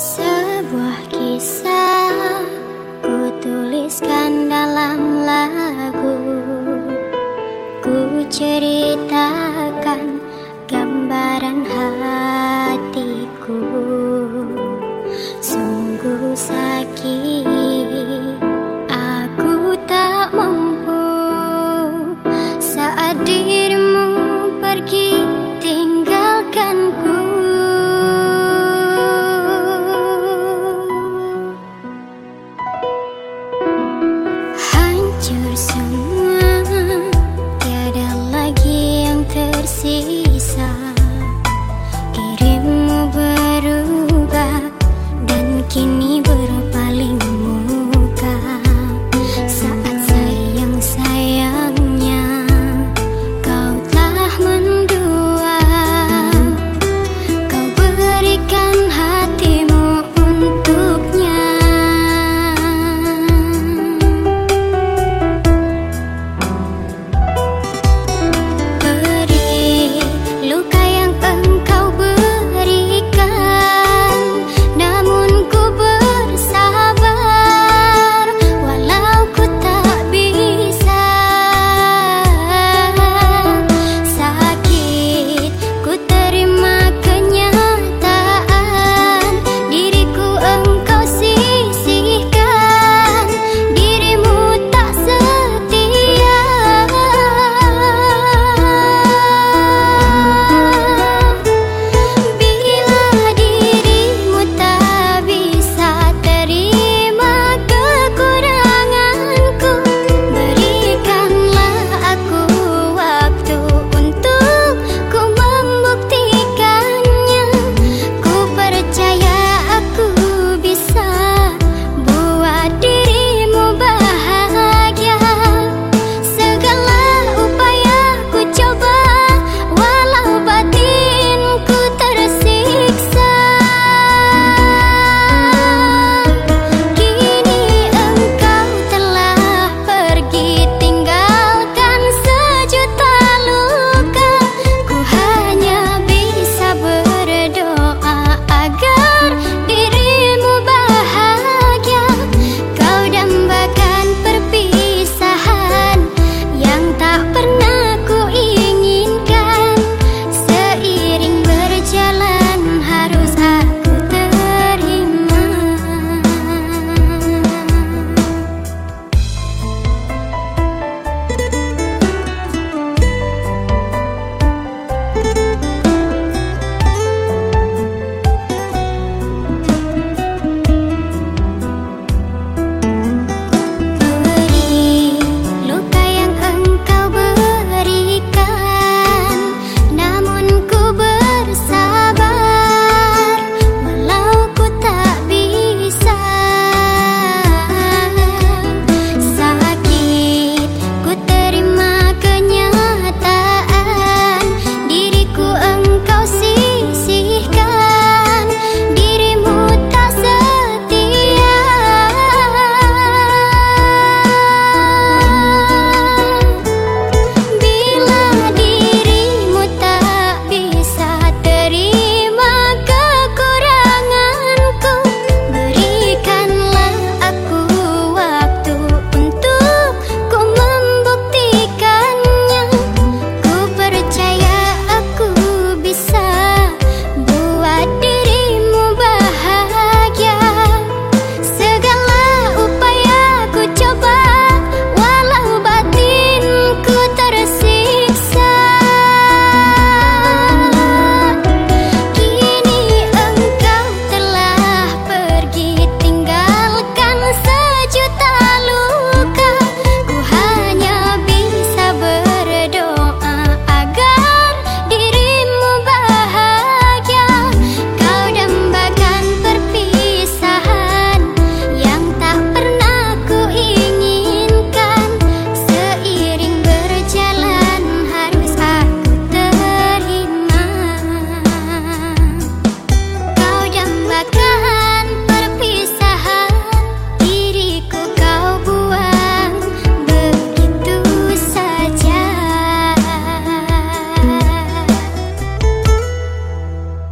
Sebuah kisah ku tuliskan dalam lagu. Ku ceritakan gambaran hatiku. Sungguh sakit.